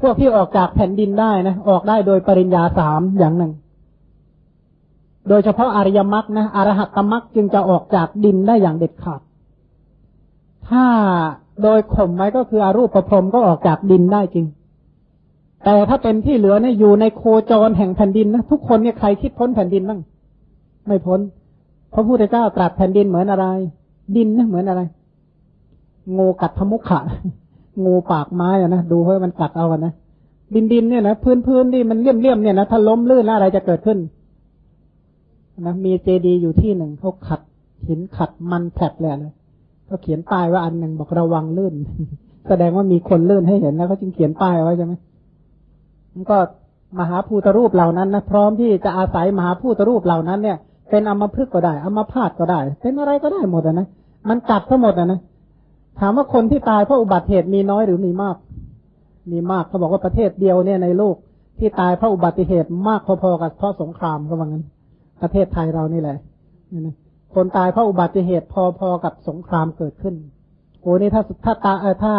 พวกที่ออกจากแผ่นดินได้นะ ออกได้โดยปริญญาสามอย่างหนึ่ง โดยเฉพาะอริยมรรคนะอรหัตตมรรคจึงจะออกจากดินได้อย่างเด็ดขาด ถ้าโดยข่มไว้ก็คืออรูปประพรมก็ออกจากดินได้จริง แต่ถ้าเป็นที่เหลือเนี่ยอยู่ในโคจรแห่งแผ่นดินนะทุกคนเนี่ยใครคิดพ้นแผ่นดินบ้าง ไม่พ้น พระพุทธเจ้าตรัสแผ่นดินเหมือนอะไร ดินนะเหมือนอะไร งูกัดทมุขะ งูปากไม้อะนะดูเพื่อมันกัดเอากันนะดินดินเนี่ยนะพื้นพื้นที่มันเลี่ยมเลี่ยมเนี่ยนะถ้าล้มลื่นแล้วอะไรจะเกิดขึ้นนะมีเจดีอยู่ที่หนึ่งเขาขัดหินขัดมันแผลบเลยนะเขาเขียนป้ายว่าอันหนึ่งบอกระวังลื่น แสดงว่ามีคนลื่นให้เห็นแล้วเขาจึงเขียนป้ายไว้ใช่ไหมมันก็มหาภูตรูปเหล่านั้นนะพร้อมที่จะอาศัยมหาภูตรูปเหล่านั้นเนี่ย เป็นอมพฤกษ์ก็ได้อมพาตก็ได้ เป็นอะไรก็ได้หมดนะมันกัดทั้งหมดนะ ถามว่าคนที่ตายเพราะอุบัติเหตุมีน้อยหรือมีมาก มีมากเขาบอกว่าประเทศเดียวเนี่ยในโลกที่ตายเพราะอุบัติเหตุมากพอๆกับเพราะสงครามก็ว่างั้น ประเทศไทยเรานี่แหละคนตายเพราะอุบัติเหตุพอๆกับสงครามเกิดขึ้นโอ้นี่ถ้าถ้าตาถ้า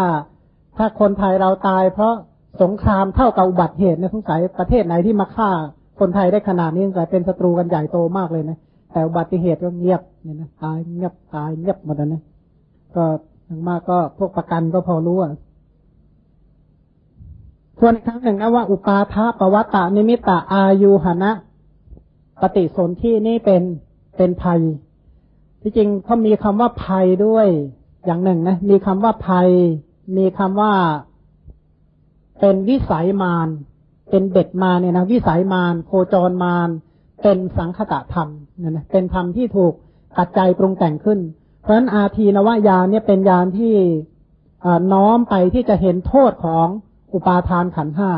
ถ้าคนไทยเราตาย เพราะสงครามเท่ากับอุบัติเหตุเนี่ยสงสัยประเทศไหนที่มาฆ่าคนไทยได้ขนาดนี้สงสัยเป็นศัตรูกันใหญ่โตมากเลยนะแต่อุบัติเหตุก็เงียบเนี่ยนะตายเงียบตายเงียบหมดนะก็ อย่างมากก็พวกประกันก็พอรู้อะส่วนครั้งหนึ่งนะว่าอุปาทาปวัตตานิมิตาอายุหนะปฏิสนธินี่เป็นเป็นภัย ที่จริงเขามีคำว่าภัยด้วยอย่างหนึ่งนะ มีคำว่าภัย มีคำว่า เป็นวิสัยมารเป็นเบ็ดมาเนี่ยนะวิสัยมารโคจรมารเป็นสังคตะธรรมเนี่ยนะเป็นธรรมที่ถูกปัจจัยปรุงแต่งขึ้น เพราะนั้นอาทีนวายานเนี่ยเป็นยานที่น้อมไปที่จะเห็นโทษของอุปาทานขันห้า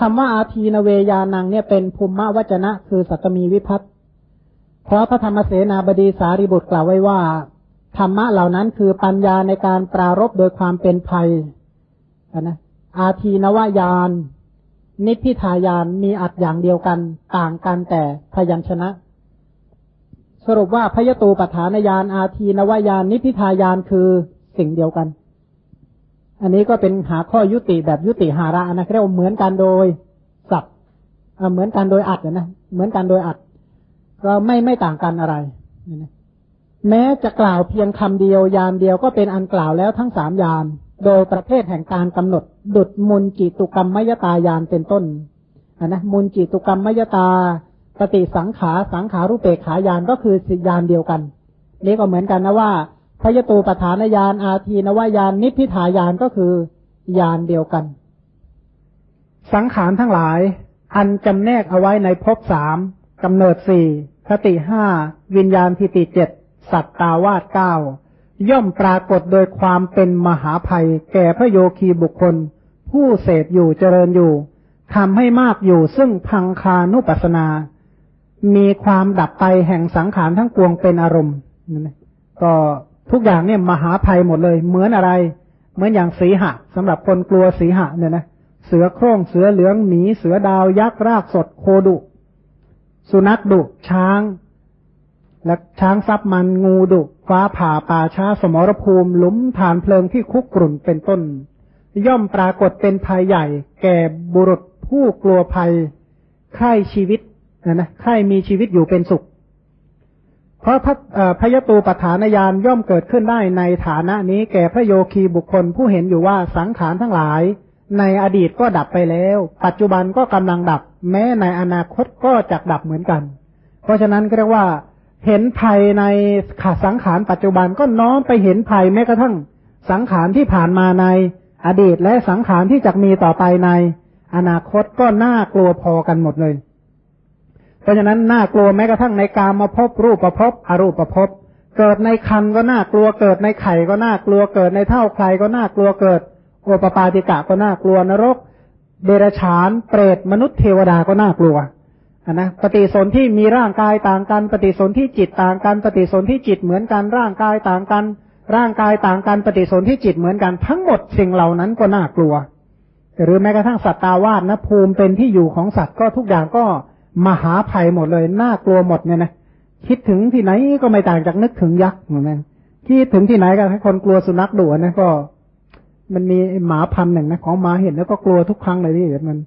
คำว่าอาทีนเวยานังเนี่ยเป็นภูมิมวจนะ คือสัตมีวิพัตเพราะพระธรรมเสนาบดีสารีบุตรกล่าวไว้ว่า ธรรมะเหล่านั้นคือปัญญาในการปรารบโดยความเป็นภัยนะอาทีนวายาน นิพพิทายานมีอัดอย่างเดียวกัน ต่างกันแต่พยัญชนะ สรุปว่าพยตูปฐานญาณอาทีนวายานนิพิทายานคือสิ่งเดียวกัน อันนี้ก็เป็นหาข้อยุติแบบยุติหาระนะเรียกว่าเหมือนกันโดยสับเหมือนกันโดยอัดนะเหมือนกันโดยอัด ก็ไม่ไม่ต่างกันอะไรแม้จะกล่าวเพียงคำเดียวยานเดียวก็เป็นอันกล่าวแล้วทั้งสามยาน โดยประเภทแห่งการกำหนด ดุดมุนจิตุกรรมมยตายานเป็นต้นนนะมุนจิตุกรรมมยตา ปฏิสังขาสังขารูปเปกขายานก็คือสิยานเดียวกัน นี่ก็เหมือนกันนะว่าพยตูปฐานยานอาทีนวายานนิพพิทายานก็คือยานเดียวกัน สังขารทั้งหลาย อันจำแนกเอาไว้ในภพสามกำเนิดสี่คติห้าวิญญาณทิติเจ็ดสัตตาวาสเก้าย่อมปรากฏโดยความเป็นมหาภัย แก่พระโยคีบุคคล ผู้เสพอยู่เจริญอยู่ทำให้มากอยู่ซึ่งพังคานุปัสนา มีความดับไปแห่งสังขารทั้งปวงเป็นอารมณ์ก็ทุกอย่างเนี่ยมหาภัยหมดเลย เหมือนอะไร เหมือนอย่างสีหะสำหรับคนกลัวสีหะเนี่ยนะเสือโคร่งเสือเหลืองหมีเสือดาวยักษ์รากสดโคดุ สุนัขดุ ช้าง และช้างซับมันงูดุฟ้าผ่าป่าช้าสมรภูมิหลุมฐานเพลิงที่คุกกรุ่นเป็นต้น ย่อมปรากฏเป็นภัยใหญ่ แก่บุรุษผู้กลัวภัยใคร่ชีวิต นะนะใครมีชีวิตอยู่เป็นสุข เพราะพระพยตูปฐานญาณย่อมเกิดขึ้นได้ในฐานะนี้แก่พระโยคีบุคคลผู้เห็นอยู่ว่าสังขารทั้งหลาย ในอดีตก็ดับไปแล้ว ปัจจุบันก็กำลังดับ แม้ในอนาคตก็จะดับเหมือนกัน เพราะฉะนั้นก็เรียกว่าเห็นภัยในขาสังขารปัจจุบันก็น้อมไปเห็นภัยแม้กระทั่งสังขารที่ผ่านมาในอดีตและสังขารที่จะมีต่อไปในอนาคตก็น่ากลัวพอกันหมดเลย เพราะฉะนั้นน่ากลัวแม้กระทั่งในกามาพบรูปประพบอรูปประพบเกิดในคันก็น่ากลัวเกิดในไข่ก็น่ากลัวเกิดในเท่าใครก็น่ากลัวเกิดโอปปาติกะก็น่ากลัวนรก เดรฉาน เปรตมนุษย์เทวดาก็น่ากลัวอนนะปฏิสนธิมีร่างกายต่างกัน ปฏิสนธิจิตต่างกัน ปฏิสนธิจิตเหมือนกันร่างกายต่างกัน ร่างกายต่างกันปฏิสนธิจิตเหมือนกันทั้งหมดสิ่งเหล่านั้นก็น่ากลัว หรือแม้กระทั่งสัตตาวาสนะภูมิเป็นที่อยู่ของสัตว์ก็ทุกอย่างก็ มหาภัยหมดเลยน่ากลัวหมดเนี่ยนะคิดถึงที่ไหนก็ไม่ต่างจากนึกถึงยักษ์เหมือนกันคิดถึงที่ไหนก็ให้คนกลัวสุนัขดุนะก็ มันมีหมาพันหนึ่งนะของหมาเห็นแล้วก็กลัวทุกครั้งเลยที่เห็นมัน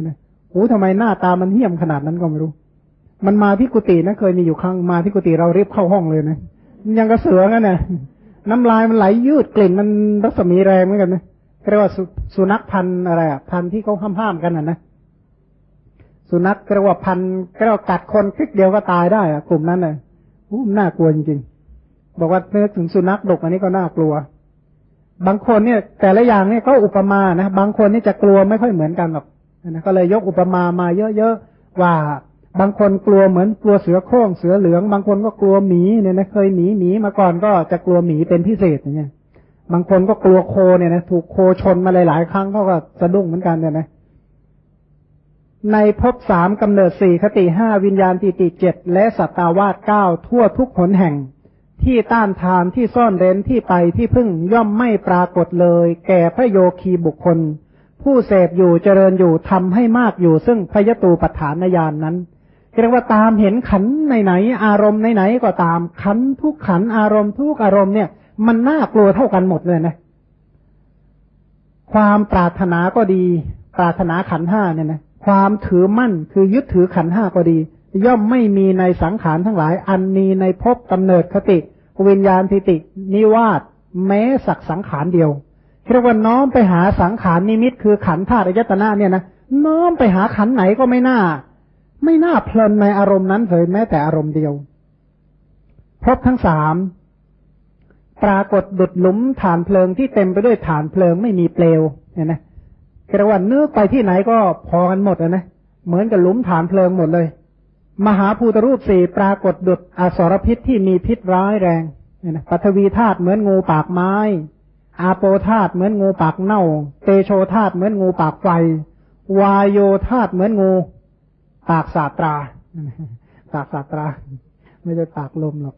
นะโอ้ทำไมหน้าตามันเหี้ยมขนาดนั้นก็ไม่รู้ มันมาที่กุฏินะเคยมีอยู่ครั้งมาที่กุฏิเรารีบเข้าห้องเลยนะยังกระเสือกันนะน้ำลายมันไหลยืดกลิ่นมันรัศมีแรงเหมือนกันนะเรียกว่าสุนัขพันอะไรอะพันที่เขาห้ามห้ามกันอะนะ สุนัขเรียกว่าพันเรียกว่ากัดคนคลิกเดียวก็ตายได้อะกลุ่มนั้นเลยอู้น่ากลัวจริงๆบอกว่าเนื้อถึงสุนัขดกอันนี้ก็น่ากลัว บางคนเนี่ย แต่ละอย่างเนี่ยก็อุปมานะบางคนนี่จะกลัวไม่ค่อยเหมือนกันหรอกนะก็เลยยกอุปมามาเยอะๆว่าบางคนกลัวเหมือนกลัวเสือโคร่งเสือเหลือง บางคนก็กลัวหมีเนี่ยนะเคยหมีหมีมาก่อนก็จะกลัวหมีเป็นพิเศษอย่างเงี้ยบางคนก็กลัวโคเนี่ยนะถูกโคชนมาหลายๆครั้งเขาก็สะดุ้งเหมือนกันเนี่ยนะ ในภพสามกำเนิดสี่คติห้าวิญญาณติติเจ็ดและสัตตาวาสเก้าทั่วทุกหนแห่ง ที่ต้านทานที่ซ่อนเร้นที่ไปที่พึ่งย่อมไม่ปรากฏเลย แก่พระโยคีบุคคล ผู้เสพอยู่เจริญอยู่ทำให้มากอยู่ซึ่งพยตูปฐานญาณนนั้นเรียกว่าตามเห็นขันในไหนอารมณ์ในไหนก็ตามขันทุกขันอารมณ์ทุกอารมณ์เนี่ย มันน่ากลัวเท่ากันหมดเลยนะ ความปรารถนาก็ดี ปรารถนาขันห้าเนี่ยนะ ความถือมั่นคือยึดถือขันห้าก็ดี ย่อมไม่มีในสังขารทั้งหลาย อันมีในภพกำเนิดคติ วิญญาณทิติ นิวาสแม้สักสังขารเดียวเรียกว่าน้อมไปหาสังขารนิมิต คือขันธาตุยตนะเนี่ยนะน้อมไปหาขันไหนก็ไม่น่า ไม่น่าเพลินในอารมณ์นั้นเลยแม้แต่อารมณ์เดียวพบทั้งสามปรากฏดุดหลุมฐานเพลิงที่เต็มไปด้วยฐานเพลิงไม่มีเปลวเนี่ยนะ กระวันเนื้อไปที่ไหนก็พอกันหมดนะ เหมือนกับหลุมฐานเพลิงหมดเลย มหาภูตรูปสี่ปรากฏดุดอสรพิษที่มีพิษร้ายแรงเนี่ยนะปัทวีธาตุเหมือนงูปากไม้ อาโปธาตุเหมือนงูปากเน่า เตโชธาตุเหมือนงูปากไฟ วายโยธาตุเหมือนงู ปากสาตรา ปากสาตรา ไม่ใช่ปากลมหรอก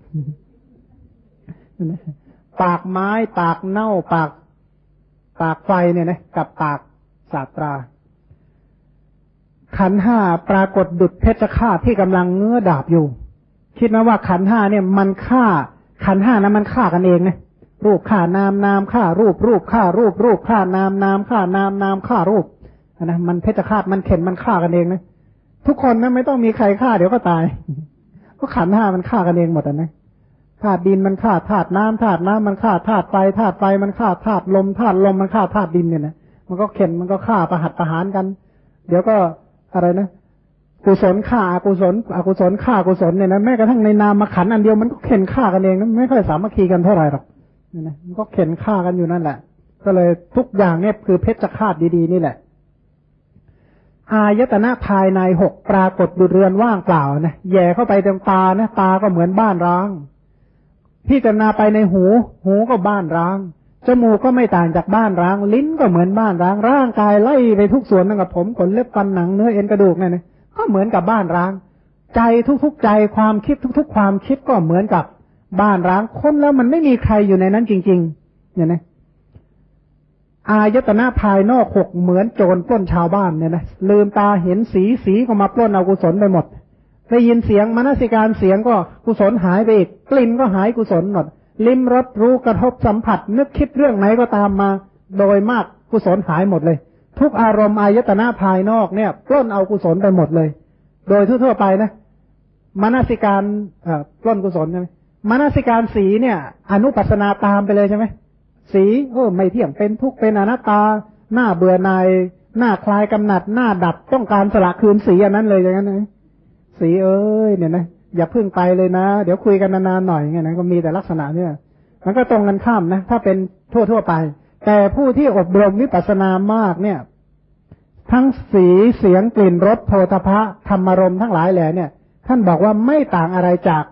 ปากไม้ ปากเน่า ปาก ปากไฟเนี่ยนะ กับปาก สาตรา ขันห้าปรากฏดุดเพชฌฆาตที่กำลังเงื้อดาบอยู่ คิดไหมว่าขันห้าเนี่ยมันฆ่า ขันห้านะมันฆ่ากันเองนะรูปฆ่านามนามฆ่ารูปรูปฆ่ารูปรูปฆ่านามนามฆ่านามนามฆ่ารูปนะมันเพชฌฆาตมันเข็นมันฆ่ากันเองนะทุกคนนะไม่ต้องมีใครฆ่าเดี๋ยวก็ตายก็ขันห้ามันฆ่ากันเองหมดนะธาตุดินมันฆ่าธาตุน้ำธาตุน้ำมันฆ่าธาตุไฟธาตุไฟมันฆ่าธาตุลมธาตุลมมันฆ่าธาตุดินเนี่ยนะ มันก็เข็นมันก็ฆ่าประหัตประหารกัน เดี๋ยวก็อะไรนะกุศลฆ่าอกุศลอกุศลฆ่ากุศลเนี่ยนะแม้กระทั่งในนามขันอันเดียวมันก็เข็นฆ่ากันเองนะไม่ค่อยสามัคคีกันเท่าไหร่หรอกเนี่ยนะมันก็เข็นฆ่ากันอยู่นั่นแหละ ก็เลยทุกอย่างเนี่ยคือเพชฌฆาตดีๆนี่แหละ อายตนะภายในหกปรากฏดุเรือนว่างเปล่านะแย่เข้าไปตรงตานะตาก็เหมือนบ้านร้าง พิจารณาไปในหู หูก็บ้านร้าง จมูกก็ไม่ต่างจากบ้านร้าง ลิ้นก็เหมือนบ้านร้าง ร่างกายไล่ไปทุกส่วนตั้งแต่ผมขนเล็บฟันหนังเนื้อเอ็นกระดูกเนี่ยนะก็เหมือนกับบ้านร้าง ใจทุกๆใจความคิดทุก ๆ ความคิดก็เหมือนกับบ้านร้างคนแล้วมันไม่มีใครอยู่ในนั้นจริง ๆ เนี่ยนะอายตนะภายนอกหกเหมือนโจรปล้นชาวบ้านเนี่ยนะลืมตาเห็นสีสีก็มาปล้นเอากุศลไปหมดได้ยินเสียงมนสิการเสียงก็กุศลหายไปอีกกลิ่นก็หายกุศลหมด ลิ้มรสรู้กระทบสัมผัส นึกคิดเรื่องไหนก็ตามมา โดยมากกุศลหายหมดเลย ทุกอารมณ์อายตนะภายนอกเนี่ยปล้นเอากุศลไปหมดเลย โดยทั่วๆไปนะมนสิการเอ่อปล้นกุศลใช่ไหมมนสิการสีเนี่ย อนุปัสนาตามไปเลยใช่ไหมสีเออไม่เที่ยงเป็นทุกเป็นอนัตตา หน้าเบื่อหน่ายหน้าคลายกำหนัดหน้าดับต้องการสละคืนสีอันนั้นเลยอย่างนั้นเลยสีเอ้ยเนี่ยนะ อย่าพึ่งไปเลยนะ เดี๋ยวคุยกันนานๆหน่อยไงนะก็มีแต่ลักษณะเนี่ย มันก็ตรงกันข้ามนะ ถ้าเป็นทั่วทั่วไป แต่ผู้ที่อบรมวิปัสสนามากเนี่ย ทั้งสีเสียงกลิ่นรสโพธพะธรรมารมทั้งหลายแหล่เนี่ย ท่านบอกว่าไม่ต่างอะไรจาก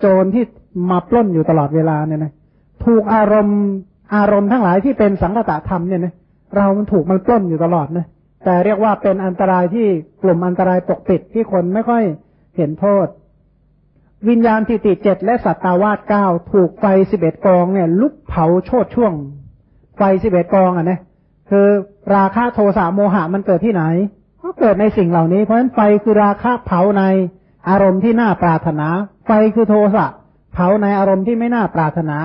โจรที่มาปล้นอยู่ตลอดเวลาเนี่ยนะถูกอารมณ์อารมณ์ทั้งหลายที่เป็นสังกตธรรมเนี่ยนะเรามันถูกมันปล้นอยู่ตลอดนะแต่เรียกว่าเป็นอันตรายที่กลุ่มอันตรายปกปิดที่คนไม่ค่อย เห็นโทษ วิญญาณทิฏฐิเจ็ดและสัตตาวาสเก้าถูกไฟสิบเอ็ดกองเนี่ย ลุกเผาโชดช่วง ไฟสิบเอ็ดกองอะนะคือราคะโทสะโมหะมันเกิดที่ไหน ก็เกิดในสิ่งเหล่านี้เพราะฉะนั้นไฟคือราคะเผาในอารมณ์ที่น่าปรารถนา ไฟคือโทสะเผาในอารมณ์ที่ไม่น่าปรารถนา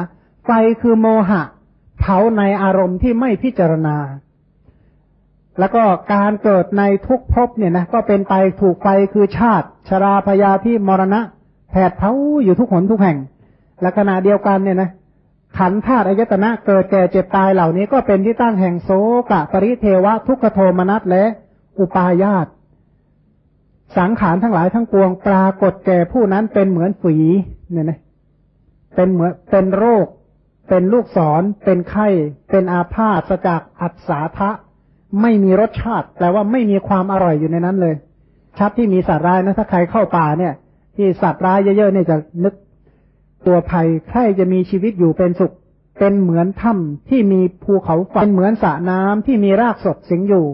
ไฟคือโมหะเเผาในอารมณ์ที่ไม่พิจารณา แล้วก็การเกิดในทุกภพเนี่ยนะก็เป็นไปถูกไฟคือชาติ ชราพยาที่มรณะแผดเผาอยู่ทุกหนทุกแห่ง และขณะเดียวกันเนี่ยนะขันธาตุอายตนะเกิดแก่เจ็บตายเหล่านี้ก็เป็นที่ตั้งแห่งโสกะ ปริเทวะ ทุกขโทมนัสและอุปาญาตสังขารทั้งหลายทั้งปวงปรากฏแก่ผู้นั้นเป็นเหมือนฝีเนี่ยนะเป็นเหมือนเป็นโรค เป็นลูกศร เป็นไข้ เป็นอาพาธจากอัศาทะ ไม่มีรสชาติแปลว่าไม่มีความอร่อยอยู่ในนั้นเลย ชัดที่มีสัตว์ร้ายนะถ้าใครเข้าป่าเนี่ย ที่สัตว์ร้ายเยอะๆเนี่ยจะนึกตัวภัยใครจะมีชีวิตอยู่เป็นสุข เป็นเหมือนถ้ำที่มีภูเขาไฟเป็นเหมือนสระน้ำที่มีรากสดสิงอยู่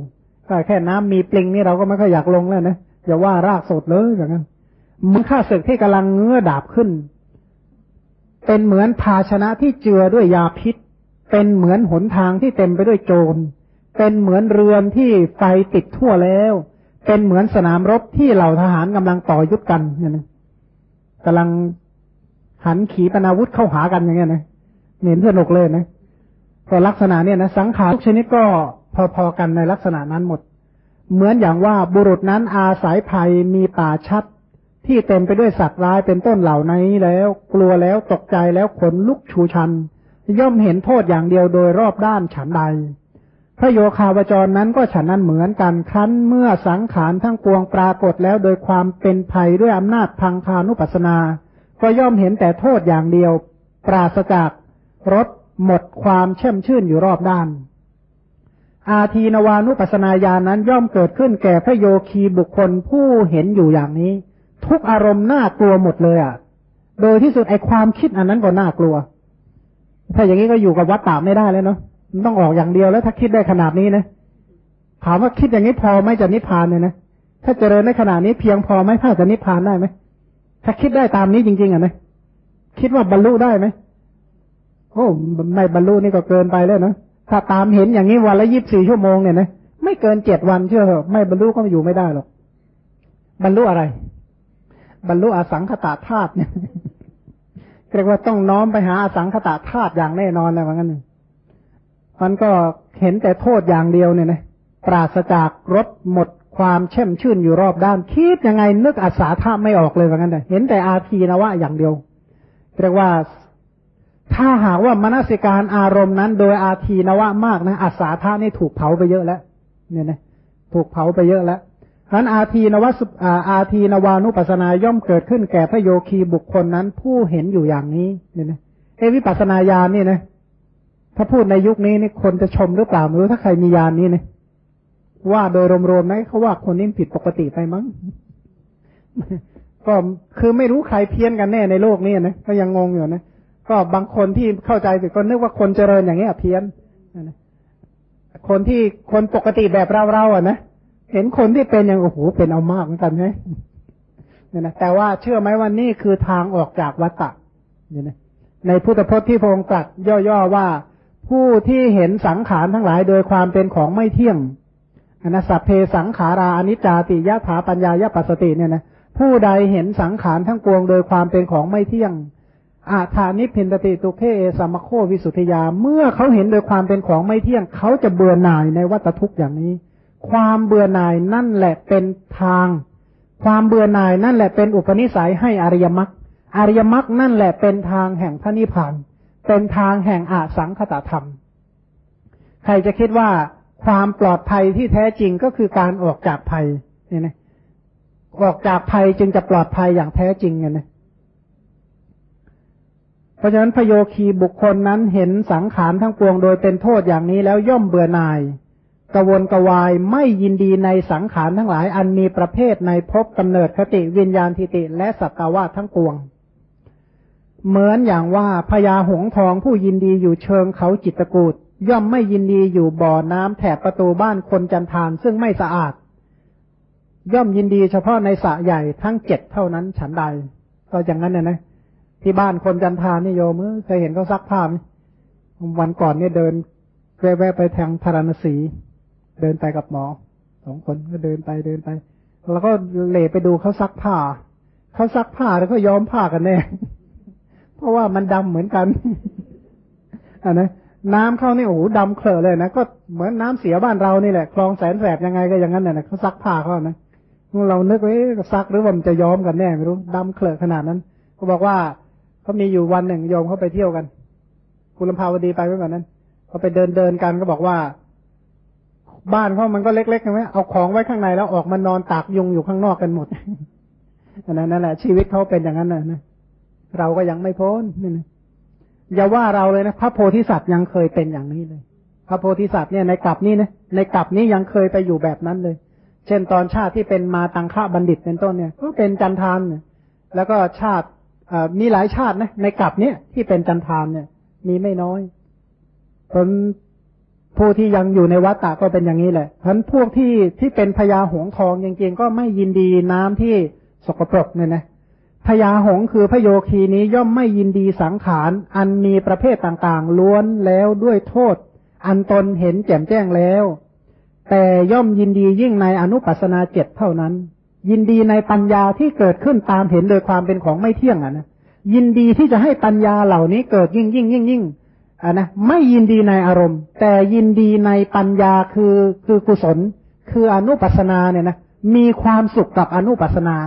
ก็แค่น้ำมีปลิงนี่เราก็ไม่ค่อยอยากลงแล้วนะอย่าว่ารากสดเลยอย่างนั้นมึงฆ่าศึกที่กำลังเงื้อดาบขึ้น เป็นเหมือนภาชนะที่เจือด้วยยาพิษ เป็นเหมือนหนทางที่เต็มไปด้วยโจร เป็นเหมือนเรือนที่ไฟติดทั่วแล้ว เป็นเหมือนสนามรบที่เหล่าทหารกำลังต่อยุทธกันเนี่ยนะกำลังหันขีปนาวุธเข้าหากันอย่างเงี้ยนะเห็นสนุกเลยนะก็ลักษณะเนี่ยนะสังขารทุกชนิดก็พอๆกันในลักษณะนั้นหมด เหมือนอย่างว่าบุรุษนั้นอาศัยภัยมีป่าชัด ที่เต็มไปด้วยสัตว์ร้ายเป็นต้นเหล่านี้แล้ว กลัวแล้วตกใจแล้วขนลุกชูชัน ย่อมเห็นโทษอย่างเดียวโดยรอบด้านฉันใด พระโยคาวจรนั้นก็ฉันนั้นเหมือนกันครั้นเมื่อสังขารทั้งปวงปรากฏแล้ว โดยความเป็นภัยด้วยอำนาจพังคานุปัสนา ก็ย่อมเห็นแต่โทษอย่างเดียว ปราศจากรถหมดความเช่มชื่นอยู่รอบด้าน อาทีนวานุปัสนาญาณนั้นย่อมเกิดขึ้นแก่พระโยคีบุคคลผู้เห็นอยู่อย่างนี้ ทุกอารมณ์น่ากลัวหมดเลยอะ โดยที่สุดไอความคิดอันนั้นก็น่ากลัว ถ้าอย่างนี้ก็อยู่กับวัดตาไม่ได้แล้วเนาะ มันต้องออกอย่างเดียวแล้วถ้าคิดได้ขนาดนี้นะถามว่าคิดอย่างนี้พอไหมจะนิพพานเนี่ยนะถ้าเจริญในขนาดนี้เพียงพอไหมถ้าจะนิพพานได้ไหมถ้าคิดได้ตามนี้จริง ๆอะนะคิดว่าบรรลุได้ไหมโอ้ไม่บรรลุนี่ก็เกินไปแล้วนะถ้าตามเห็นอย่างนี้วันละยีิบสี่ชั่วโมงเนี่ยนะไม่เกินเจ็ดวันเชื่อเถอะไม่บรรลุก็อยู่ไม่ได้หรอกบรรลุอะไร บรรลุอสังขตาธาตุเนี่ยเรียกว่าต้องน้อมไปหาอสังขตาธาตุอย่างแน่นอนเลยว่างั้น มันก็เห็นแต่โทษอย่างเดียวเนี่ยนะปราศจากรถหมดความเช่มชื่นอยู่รอบด้าน คิดยังไงนึกอาสาธาไม่ออกเลยว่างั้นเลยเห็นแต่อาทีนะว่าอย่างเดียวเรียกว่าถ้าหากว่ามนสิการอารมณ์นั้น โดยอาทีนวะมากนะอาสาธานี่ถูกเผาไปเยอะแล้ว เนี่ยนะถูกเผาไปเยอะแล้วฉะนั้นอาทีนวะอาทีนวานุปัสนาย่อมเกิดขึ้นแก่พระโยคีบุคคลนั้นผู้เห็นอยู่อย่างนี้ เนี่ยนะเอวิปัสนาญาณนี่นะ ถ้าพูดในยุคนี้นี่คนจะชมหรือเปล่าไม่รู้ถ้าใครมีญาณนี้นะว่าโดยรวมๆนะเขาว่าคนนี้ผิดปกติไปมั้งก็คือไม่รู้ใครเพี้ยนกันแน่ในโลกนี้นะก็ยังงงอยู่นะก็บางคนที่เข้าใจผิดก็นึกว่าคนเจริญอย่างนี้เพี้ยนคนที่คนปกติแบบเราๆอะนะเห็นคนที่เป็นอย่างโอ้โหเป็นเอามากเหมือนกันไหมเนี่ยนะแต่ว่าเชื่อไหมว่านี่คือทางออกจากวัฏฏะเนี่ยนะในพุทธพจน์ที่พระองค์ตรัสย่อๆว่า ผู้ที่เห็นสังขารทั้งหลายโดยความเป็นของไม่เที่ยงอนัสเพสังขาราอนิจจาติยะถาปัญญายะปัสสติเนี่ยนะผู้ใดเห็นสังขารทั้งปวงโดยความเป็นของไม่เที่ยงอาธานิพินตติตุเพเอสมโควิสุทธิยา เมื่อเขาเห็นโดยความเป็นของไม่เที่ยง เขาจะเบื่อหน่ายในวัฏทุกข์อย่างนี้ ความเบื่อหน่ายนั่นแหละเป็นทาง ความเบื่อหน่ายนั่นแหละเป็นอุปนิสัยให้อริยมรรคอริยมรรคนั่นแหละเป็นทางแห่งพระนิพพาน เป็นทางแห่งอาสังขตธรรม ใครจะคิดว่าความปลอดภัยที่แท้จริงก็คือการออกจากภัยเนี่ยนะออกจากภัยจึงจะปลอดภัยอย่างแท้จริงเนี่ยนะเพราะฉะนั้นพโยคีบุคคลนั้นเห็นสังขารทั้งปวงโดยเป็นโทษอย่างนี้แล้วย่อมเบื่อหน่ายกวนกวายไม่ยินดีในสังขารทั้งหลายอันมีประเภทในภพกำเนิดคติวิญญาณทิติและสัตวาทั้งปวง เหมือนอย่างว่าพญาหงทองผู้ยินดีอยู่เชิงเขาจิตกูดย่อมไม่ยินดีอยู่บ่อน้ำแถบประตูบ้านคนจันทานซึ่งไม่สะอาด ย่อมยินดีเฉพาะในสระใหญ่ทั้งเจ็ดเท่านั้นฉันใด ก็อย่างนั้นนะนะที่บ้านคนจันทานี่โยมเคยเห็นเขาซักผ้าไหมวันก่อนเนี่ยเดินแวะไปทางธารณสี เดินไปกับหมอสองคนก็เดินไปเดินไป แล้วก็เหลไปดูเขาซักผ้าเขาซักผ้าแล้วก็ย้อมผ้ากันแน่ เพราะว่ามันดำเหมือนกันอ่านะน้ำเข้านี่โอ้โหดำเคลอะเลยนะก็เหมือนน้ำเสียบ้านเรานี่แหละคลองแสนแสบยังไงก็อย่างนั้นน่ะเขาซักผ้าเขานะเรานึกว่าซักหรือว่ามันจะย้อมกันแน่ไม่รู้ดำเคลอะขนาดนั้นเขาบอกว่าเขามีอยู่วันหนึ่งโยมเขาไปเที่ยวกัน คุณลำพาวดีไปเมื่อก่อนนั้นเขาไปเดินเดินกันก็บอกว่า บ้านเขามันก็เล็กๆใช่ไหมเอาของไว้ข้างในแล้วออกมานอนตากยุงอยู่ข้างนอกกันหมดอันนั้นนั่นแหละชีวิตเขาเป็นอย่างนั้นนะ เราก็ยังไม่พ้นนี่นะอย่าว่าเราเลยนะ พระโพธิสัตว์ยังเคยเป็นอย่างนี้เลย พระโพธิสัตว์เนี่ยในกลับนี้นะในกลับนี้ยังเคยไปอยู่แบบนั้นเลย เช่นตอนชาติที่เป็นมาตังค่าบัณฑิตเป็นต้นเนี่ย ก็เป็นจันทานเนี่ยแล้วก็ชาติมีหลายชาตินะในกลับเนี้ยที่เป็นจันทานเนี่ย มีไม่น้อยผลผู้ที่ยังอยู่ในวัฏฏะก็เป็นอย่างนี้แหละเพราะพวกที่ที่เป็นพญาหงทองจริงๆก็ไม่ยินดีน้ำที่สกปรกเนี่ยนะ พญาหงคือพระโยคีนี้ย่อมไม่ยินดีสังขาร อันมีประเภทต่างๆ ล้วนแล้วด้วยโทษ อันตนเห็นแจ่มแจ้งแล้ว แต่ย่อมยินดียิ่งในอนุปัสนาเจ็ดเท่านั้น ยินดีในปัญญาที่เกิดขึ้นตามเห็นโดยความเป็นของไม่เที่ยงอะนะยินดีที่จะให้ปัญญาเหล่านี้เกิดยิ่งยิ่งยิ่งยิ่งอะนะไม่ยินดีในอารมณ์ แต่ยินดีในปัญญาคือคือกุศล คืออนุปัสนาเนี่ยนะมีความสุขกับอนุปัสนา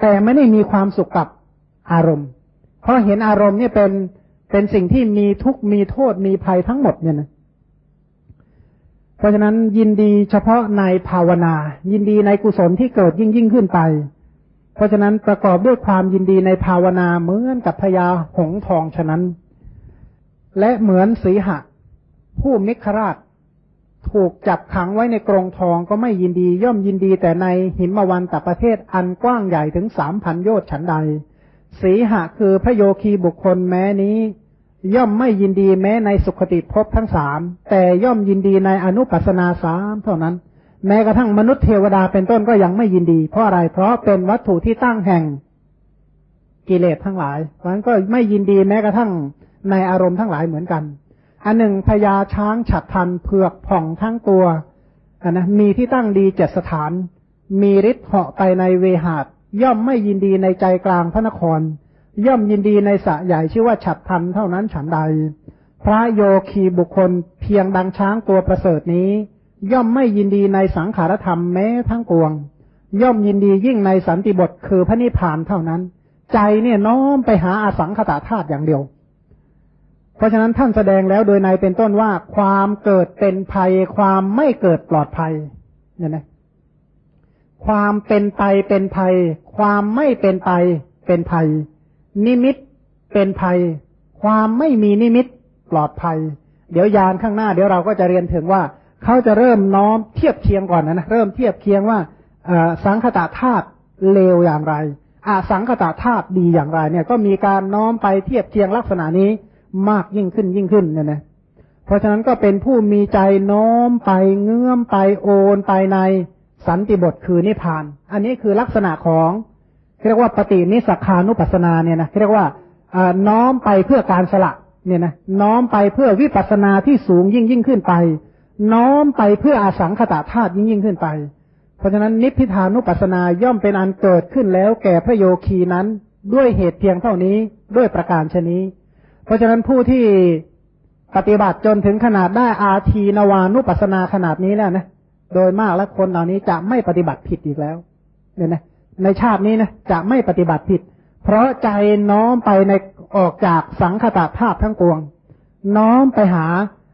แต่ไม่ได้มีความสุขกับอารมณ์ เพราะเห็นอารมณ์เนี่ยเป็นเป็นสิ่งที่มีทุกมีโทษมีภัยทั้งหมดเนี่ยนะเพราะฉะนั้นยินดีเฉพาะในภาวนา ยินดีในกุศลที่เกิดยิ่งยิ่งขึ้นไป เพราะฉะนั้นประกอบด้วยความยินดีในภาวนาเหมือนกับพญาหงทองฉะนั้น และเหมือนสีหะ ผู้มิคราช ถูกจับขังไว้ในกรงทองก็ไม่ยินดี ย่อมยินดีแต่ในหิมวันตประเทศอันกว้างใหญ่ถึงสามพันโยชน์ฉันใด สีหะคือพระโยคีบุคคลแม้นี้ ย่อมไม่ยินดีแม้ในสุขติภพทั้งสามแต่ย่อมยินดีในอนุปัสนาสามเท่านั้น แม้กระทั่งมนุษย์เทวดาเป็นต้นก็ยังไม่ยินดี เพราะอะไรเพราะเป็นวัตถุที่ตั้งแห่งกิเลสทั้งหลายเพราะนั้นก็ไม่ยินดีแม้กระทั่งในอารมณ์ทั้งหลายเหมือนกัน อันหนึ่งพญาช้างฉัดทันเผือกผ่องทั้งตัวอันนะมีที่ตั้งดีเจ็ดสถาน มีฤทธิ์เหาะไปในเวหาดย่อมไม่ยินดีในใจกลางพระนคร ย่อมยินดีในสะใหญ่ชื่อว่าฉัดทันเท่านั้นฉันใด พระโยคีบุคคลเพียงดังช้างตัวประเสริฐนี้ ย่อมไม่ยินดีในสังขารธรรมแม้ทั้งปวง ย่อมยินดียิ่งในสันติบทคือพระนิพพานเท่านั้น ใจเนี่ยน้อมไปหาอาสังขตาธาตุอย่างเดียว เพราะฉะนั้นท่านแสดงแล้วโดยในเป็นต้นว่าความเกิดเป็นภัย ความไม่เกิดปลอดภัยเนี่ยนะความเป็นไปเป็นภัย ความไม่เป็นไปเป็นภัย นิมิตเป็นภัย ความไม่มีนิมิตปลอดภัย เดี๋ยวยานข้างหน้าเดี๋ยวเราก็จะเรียนถึงว่าเขาจะเริ่มน้อมเทียบเคียงก่อนนะนะเริ่มเทียบเคียงว่าสังคตาธาตุเลวอย่างไรอสังคตาธาตุดีอย่างไร เนี่ยก็มีการน้อมไปเทียบเคียงลักษณะนี้ มากยิ่งขึ้นยิ่งขึ้นเนี่ยนะเพราะฉะนั้นก็เป็นผู้มีใจน้อมไปเงื่อมไปโอนไปในสันติบทคือนิพพาน อันนี้คือลักษณะของเรียกว่าปฏินิสักานุปัสนาเนี่ยนะเรียกว่าน้อมไปเพื่อการสละเนี่ยนะน้อมไปเพื่อวิปัสนาที่สูงยิ่งยิ่งขึ้นไป น้อมไปเพื่ออาสังขตาธาตุยิ่งยิ่งขึ้นไป เพราะฉะนั้นนิพพิทานุปัสนาย่อมเป็นอันเกิดขึ้นแล้วแก่พระโยคีนั้นด้วยเหตุเพียงเท่านี้ด้วยประการชนี้ เพราะฉะนั้นผู้ที่ปฏิบัติจนถึงขนาดได้อาทีนวานุปัสนาขนาดนี้แล้วนะโดยมากแล้วคนเหล่านี้จะไม่ปฏิบัติผิดอีกแล้ว เนี่ยนะ ในชาตินี้นะจะไม่ปฏิบัติผิด เพราะใจน้อมไปในออกจากสังคตาธาตุทั้งปวง น้อมไปหา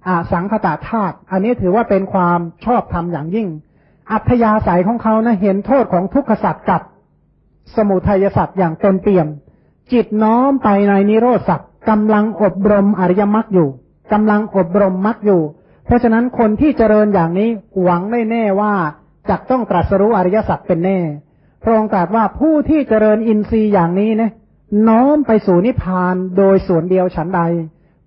อาสังคตาธาตุอันนี้ถือว่าเป็นความชอบธรรมอย่างยิ่ง อัธยาศัยของเขานะเห็นโทษของทุกขสัตว์กับสมุทัยสัตว์อย่างเต็มเปี่ยม จิตน้อมไปในนิโรธสัตว กำลังอบรมอริยมรรคอยู่กำลังอบรมมรรคอยู่ เพราะฉะนั้นคนที่เจริญอย่างนี้หวังไม่แน่ว่าจะต้องตรัสรู้อริยสัจเป็นแน่ พระองค์ตรัสว่าผู้ที่เจริญอินทรีย์อย่างนี้นะน้อมไปสู่นิพพานโดยส่วนเดียวฉันใด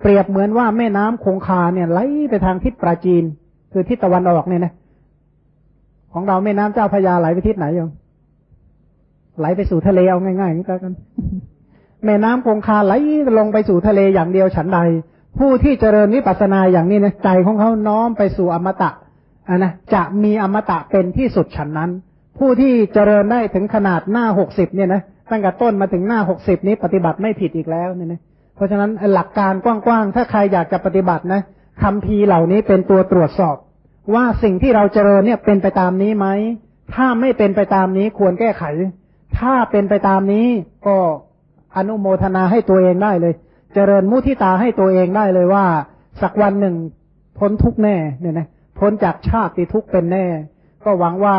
เปรียบเหมือนว่าแม่น้ำคงคาเนี่ยไหลไปทางทิศปราจีน คือทิศตะวันออกเนี่ยนะของเราแม่น้ำเจ้าพยาไหลไปทิศไหนยังไหลไปสู่ทะเลเอาง่ายๆนี่กัน แม่น้ำคงคาไหลลงไปสู่ทะเลอย่างเดียวฉันใด ผู้ที่เจริญวิปัสสนาอย่างนี้นะใจของเขาน้อมไปสู่อมตะอะนะจะมีอมตะเป็นที่สุดฉันนั้น ผู้ที่เจริญได้ถึงขนาดหน้าหกสิบเนี่ยนะตั้งแต่ต้นมาถึงหน้าหกสิบนี้ปฏิบัติไม่ผิดอีกแล้วเนี่ยนะเพราะฉะนั้นหลักการกว้างๆ ถ้าใครอยากจะปฏิบัตินะคำพีเหล่านี้เป็นตัวตรวจสอบ ว่าสิ่งที่เราเจริญเนี่ยเป็นไปตามนี้ไหม ถ้าไม่เป็นไปตามนี้ควรแก้ไข ถ้าเป็นไปตามนี้ก็ อนุโมทนาให้ตัวเองได้เลย เจริญมุทิตาให้ตัวเองได้เลยว่า สักวันหนึ่งพ้นทุกแน่เนี่ยนะพ้นจากชาติทุกเป็นแน่ ก็หวังว่า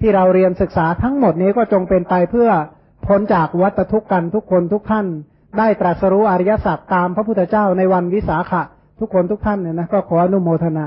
ที่เราเรียนศึกษาทั้งหมดนี้ก็จงเป็นไปเพื่อพ้นจากวัฏทุกข์กันทุกคนทุกท่าน ได้ตรัสรู้อริยสัจตามพระพุทธเจ้าในวันวิสาขะ ทุกคนทุกท่านเนี่ยนะก็ขออนุโมทนา